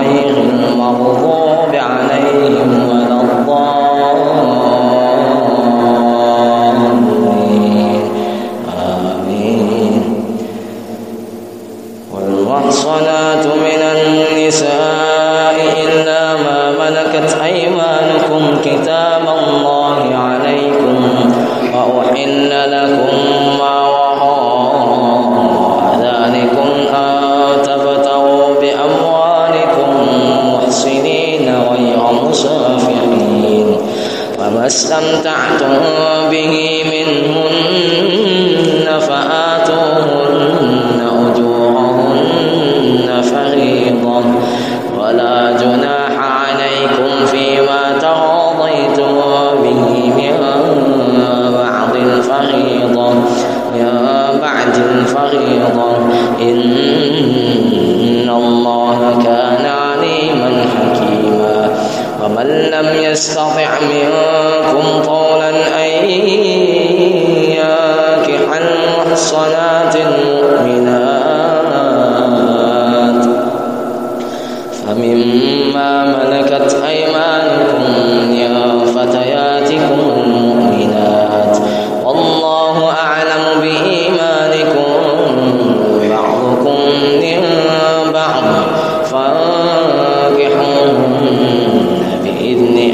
غير المغضوب عليهم ولا الضالين. آمين والمحصنات من النساء إلا ما ملكت أيمانكم كتاب الله عليكم وأحل لكم ما استمتعتم به منهن فآتوهن أجورهن فريضة. ولا جناح عليكم فيما تراضيتم به من بعد الفريضة. من بعد الفريضة. إن لم يستطع منكم المحصنات المؤمنات. فمما ملكت أيمانكم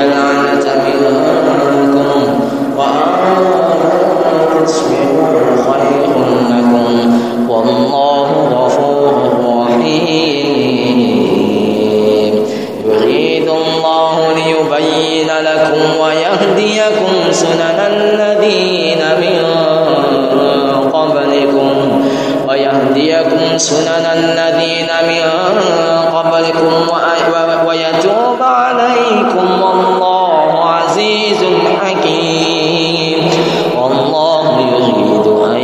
خشي قبلكم ويتوب عليكم والله عزيز حكيم. والله يريد أن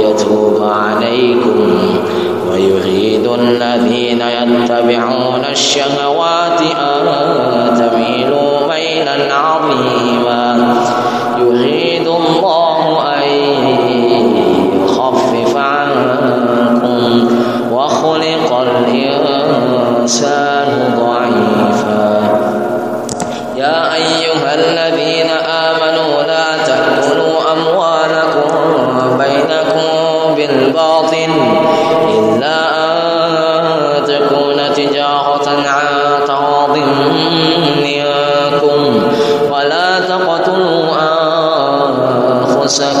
يتوب عليكم ويريد الذين يتبعون الشهوات أنفسكم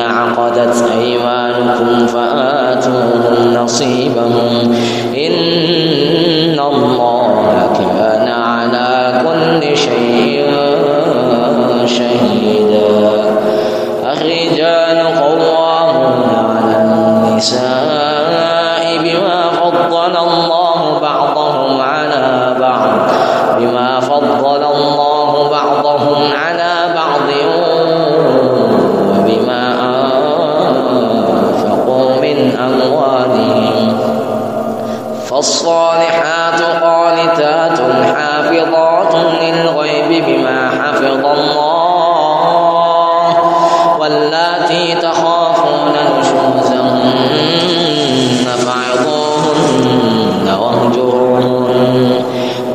عقدت أيمانكم فآتوهم نصيبهم. إن الله كان على كل شيء شهيدا. فالصالحات قانتات حافظات للغيب بما حفظ الله واللاتي تخافون نشوزهن فعظوهن واهجروهن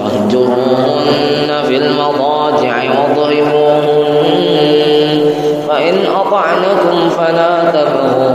واهجروهن في المضاجع واضربوهن فإن أطعنكم فلا تبغوا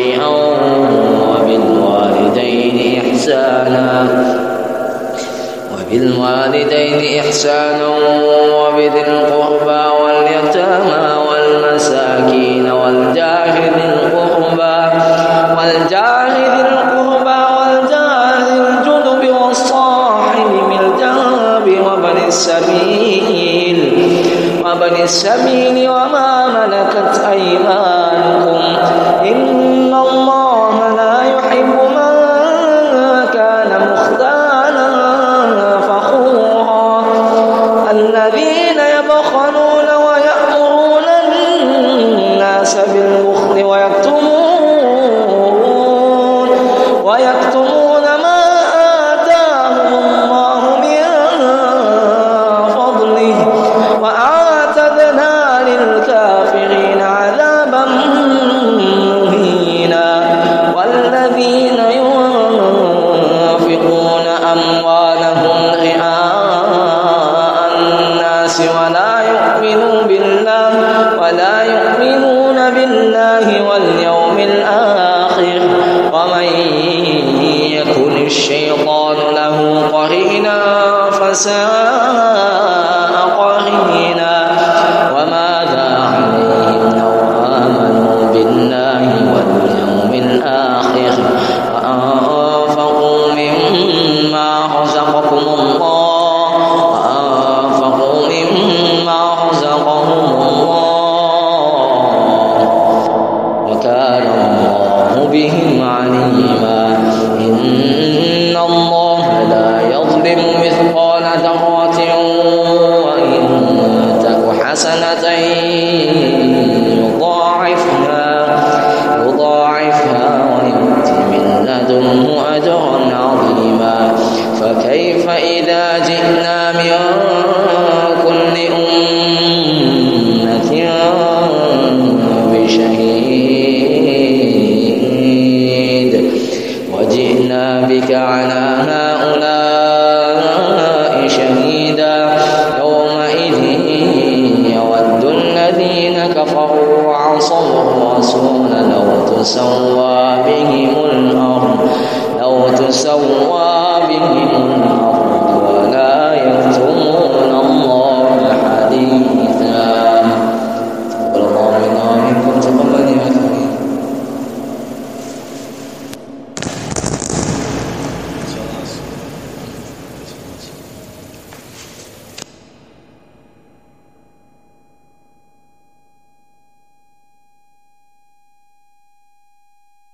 وبالوالدين إحسانا وبذي القربى واليتامى والمساكين والجار ولا يؤمنون بالله ولا يؤمنون بالله واليوم الآخر ومن يكن الشيطان له قرينا فساء عليما إن الله لا يظلم مثقال ذرة وإن تك حسنة يضاعفها يضاعفها ويؤت من لدنه أجرا عظيما فكيف إذا جئنا من كل أمة الذين كفروا وعصوا الرسول لو تسوى بهم الأرض لو تسوى بهم